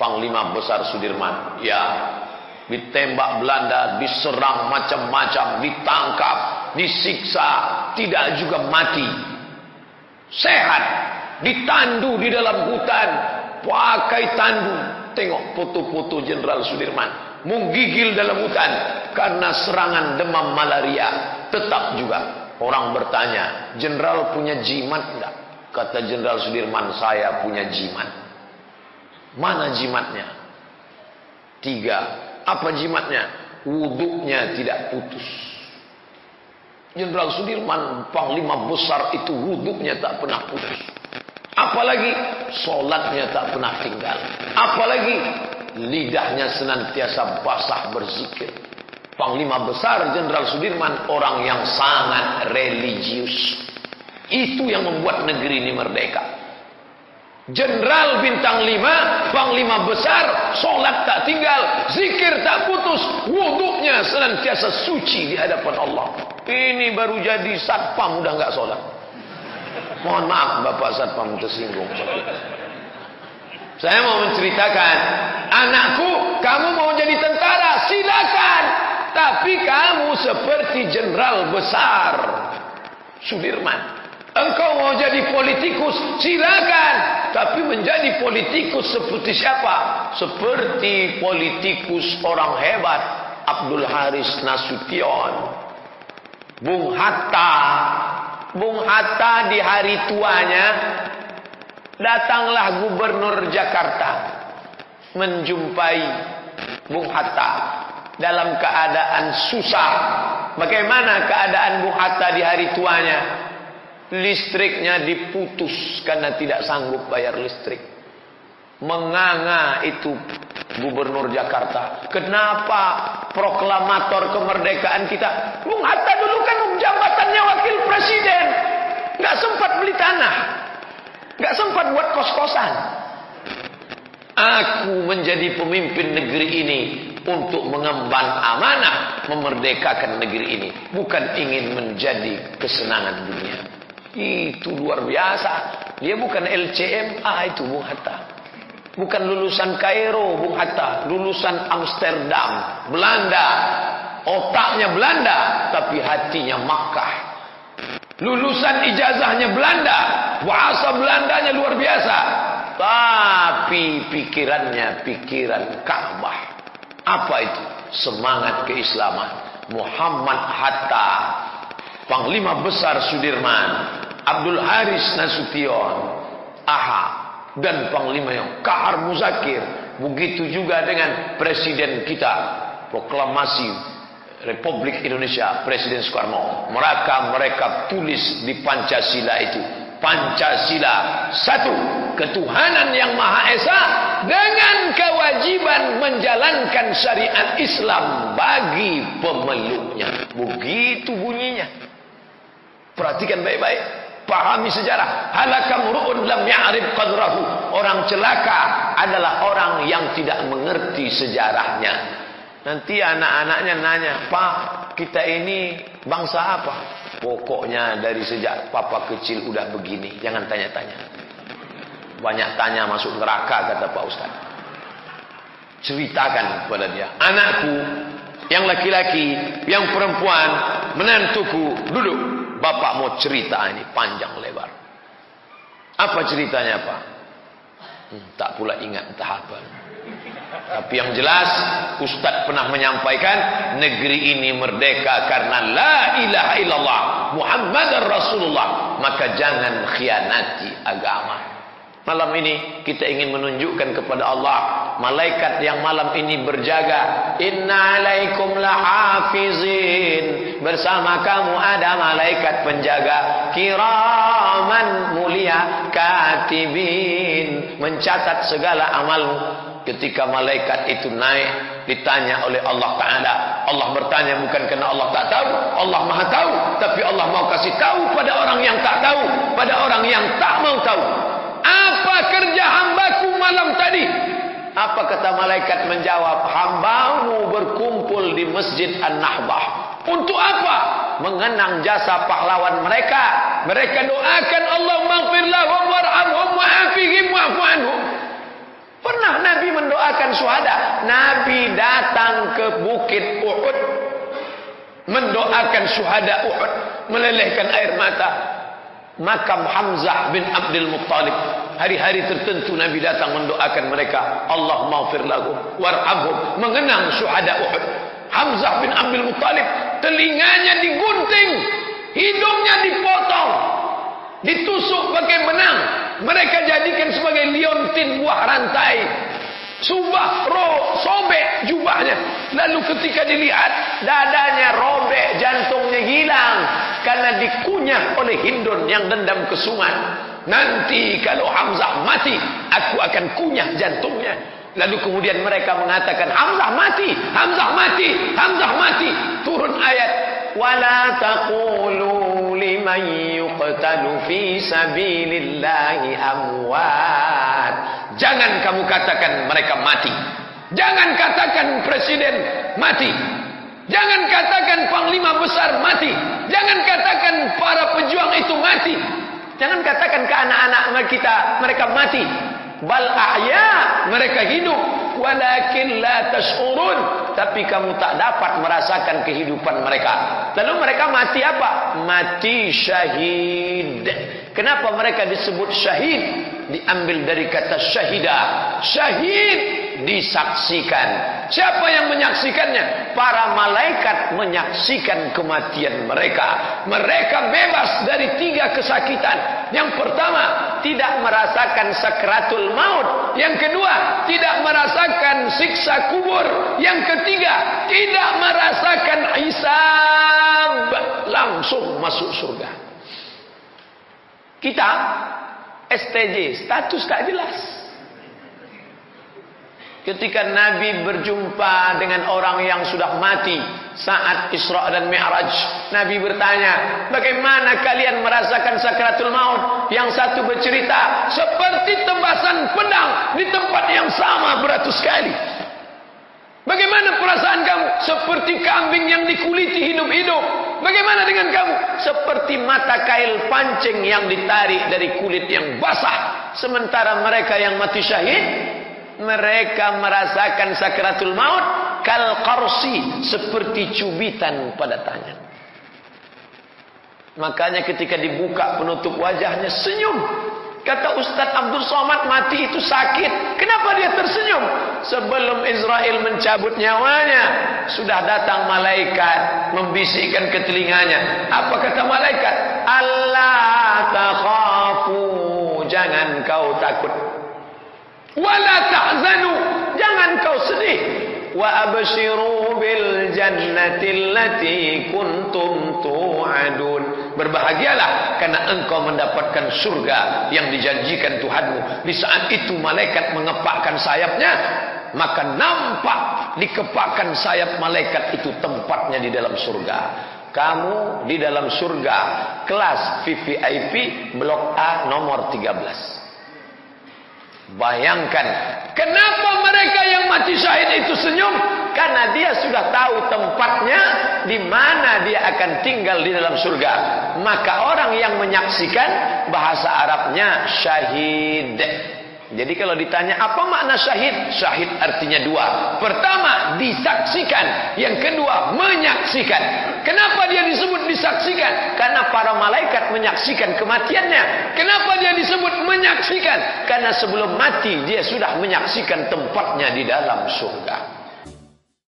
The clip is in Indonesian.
Panglima Besar Sudirman. Ya, ditembak Belanda, diserang macam-macam, ditangkap, disiksa, tidak juga mati. Sehat, ditandu di dalam hutan, pakai tandu. Tengok foto-foto Jenderal Sudirman. Menggigil dalam hutan karena serangan demam malaria. Tetap juga orang bertanya, Jenderal punya jimat enggak? Kata Jenderal Sudirman, saya punya jimat. Mana jimatnya? Tiga. Apa jimatnya? Wuduknya tidak putus. Jenderal Sudirman, panglima besar itu wuduknya tak pernah putus. Apalagi solatnya tak pernah tinggal. Apalagi lidahnya senantiasa basah berzikir. Panglima besar Jenderal Sudirman orang yang sangat religius. Itu yang membuat negeri ini merdeka. Jenderal bintang lima, panglima besar, solat tak tinggal, zikir tak putus, wuduknya senantiasa suci di hadapan Allah. Ini baru jadi satpam udah nggak solat. Mohon maaf Bapak satpam tersinggung. Saya mau menceritakan, anakku, kamu mau jadi tentara, silakan. Tapi kamu seperti jenderal besar Sudirman. Engkau mau jadi politikus, silakan. Tapi menjadi politikus seperti siapa? Seperti politikus orang hebat. Abdul Haris Nasution. Bung Hatta. Bung Hatta di hari tuanya. Datanglah gubernur Jakarta. Menjumpai Bung Hatta. Dalam keadaan susah. Bagaimana keadaan Bung Hatta di hari tuanya? Listriknya diputus karena tidak sanggup bayar listrik. Menganga itu gubernur Jakarta. Kenapa proklamator kemerdekaan kita? Bung Hatta dulu kan jabatannya wakil presiden. Gak sempat beli tanah. Gak sempat buat kos-kosan. Aku menjadi pemimpin negeri ini untuk mengemban amanah memerdekakan negeri ini. Bukan ingin menjadi kesenangan dunia. Itu luar biasa. Dia bukan LCMA itu Bung Hatta. Bukan lulusan Kairo Bung Hatta. Lulusan Amsterdam. Belanda. Otaknya Belanda. Tapi hatinya Makkah. Lulusan ijazahnya Belanda. Bahasa Belandanya luar biasa. Tapi pikirannya pikiran Ka'bah. Apa itu? Semangat keislaman. Muhammad Hatta Panglima Besar Sudirman, Abdul Haris Nasution, AHA, dan Panglima yang Kahar Muzakir. Begitu juga dengan Presiden kita, proklamasi Republik Indonesia, Presiden Soekarno. Mereka mereka tulis di Pancasila itu. Pancasila satu ketuhanan yang maha esa dengan kewajiban menjalankan syariat Islam bagi pemeluknya begitu bunyinya Perhatikan baik-baik. Pahami sejarah. Halakam ru'un lam ya'rif qadrahu. Orang celaka adalah orang yang tidak mengerti sejarahnya. Nanti anak-anaknya nanya, Pak, kita ini bangsa apa? Pokoknya dari sejak papa kecil udah begini. Jangan tanya-tanya. Banyak tanya masuk neraka, kata Pak Ustaz. Ceritakan kepada dia. Anakku, yang laki-laki, yang perempuan, menantuku, duduk. Bapak mau cerita ini panjang lebar. Apa ceritanya Pak? Hmm, tak pula ingat entah apa. Tapi yang jelas Ustaz pernah menyampaikan negeri ini merdeka karena la ilaha illallah Muhammad Rasulullah. Maka jangan khianati agama. Malam ini kita ingin menunjukkan kepada Allah malaikat yang malam ini berjaga. Inna alaikum lahafizin. Bersama kamu ada malaikat penjaga kiraman mulia katibin mencatat segala amalmu. Ketika malaikat itu naik ditanya oleh Allah Taala, Allah bertanya bukan karena Allah tak tahu, Allah Maha tahu, tapi Allah mau kasih tahu pada orang yang tak tahu, pada orang yang tak mau tahu. Apa kerja hambaku malam tadi? Apa kata malaikat menjawab? Hambamu berkumpul di Masjid An-Nahbah. Untuk apa? Mengenang jasa pahlawan mereka. Mereka doakan Allah maghfir lahum warhamhum wa'afihim wa'fu anhum. Pernah Nabi mendoakan syuhada. Nabi datang ke bukit Uhud mendoakan syuhada Uhud, melelehkan air mata. Makam Hamzah bin Abdul Muttalib. Hari-hari tertentu Nabi datang mendoakan mereka. Allah maafir lahum warhamhum. Mengenang syuhada Uhud. Hamzah bin Abdul Muttalib telinganya digunting, hidungnya dipotong, ditusuk pakai benang. Mereka jadikan sebagai liontin buah rantai. Subah ro sobek jubahnya. Lalu ketika dilihat dadanya robek, jantungnya hilang karena dikunyah oleh Hindun yang dendam kesuman. Nanti kalau Hamzah mati, aku akan kunyah jantungnya. Lalu kemudian mereka mengatakan Hamzah mati, Hamzah mati, Hamzah mati. Turun ayat wala taqulu liman yuqtalu fi sabilillahi amwat. Jangan kamu katakan mereka mati. Jangan katakan presiden mati. Jangan katakan panglima besar mati. Jangan katakan para pejuang itu mati. Jangan katakan ke anak-anak kita mereka mati. Bal ahya mereka hidup walakin la tashurun tapi kamu tak dapat merasakan kehidupan mereka. Lalu mereka mati apa? Mati syahid. Kenapa mereka disebut syahid? Diambil dari kata syahidah. Syahid disaksikan. Siapa yang menyaksikannya? Para malaikat menyaksikan kematian mereka. Mereka bebas dari tiga kesakitan. Yang pertama, tidak merasakan sakratul maut. Yang kedua, tidak merasakan siksa kubur. Yang ketiga, tidak merasakan hisab. Langsung masuk surga. Kita STJ, status tak jelas. Ketika Nabi berjumpa dengan orang yang sudah mati saat Isra dan Mi'raj, Nabi bertanya, "Bagaimana kalian merasakan sakratul maut?" Yang satu bercerita, "Seperti tembasan pedang di tempat yang sama beratus kali." Bagaimana perasaan kamu? Seperti kambing yang dikuliti hidup-hidup. Bagaimana dengan kamu? Seperti mata kail pancing yang ditarik dari kulit yang basah. Sementara mereka yang mati syahid mereka merasakan sakratul maut kal qarsi seperti cubitan pada tangan. Makanya ketika dibuka penutup wajahnya senyum. Kata Ustaz Abdul Somad mati itu sakit. Kenapa dia tersenyum? Sebelum Israel mencabut nyawanya, sudah datang malaikat membisikkan ke telinganya. Apa kata malaikat? Allah takhafu, jangan kau takut. Wala tahzanu. Jangan kau sedih. Wa abshiru bil jannati allati kuntum tu'adun. Berbahagialah karena engkau mendapatkan surga yang dijanjikan Tuhanmu. Di saat itu malaikat mengepakkan sayapnya, maka nampak dikepakkan sayap malaikat itu tempatnya di dalam surga. Kamu di dalam surga kelas VVIP blok A nomor 13. Bayangkan Kenapa mereka yang mati syahid itu senyum? Karena dia sudah tahu tempatnya di mana dia akan tinggal di dalam surga. Maka orang yang menyaksikan bahasa Arabnya syahid. Jadi kalau ditanya apa makna syahid? Syahid artinya dua. Pertama, disaksikan. Yang kedua, menyaksikan. Kenapa dia disebut disaksikan? Karena para malaikat menyaksikan kematiannya. Kenapa dia disebut menyaksikan? Karena sebelum mati dia sudah menyaksikan tempatnya di dalam surga.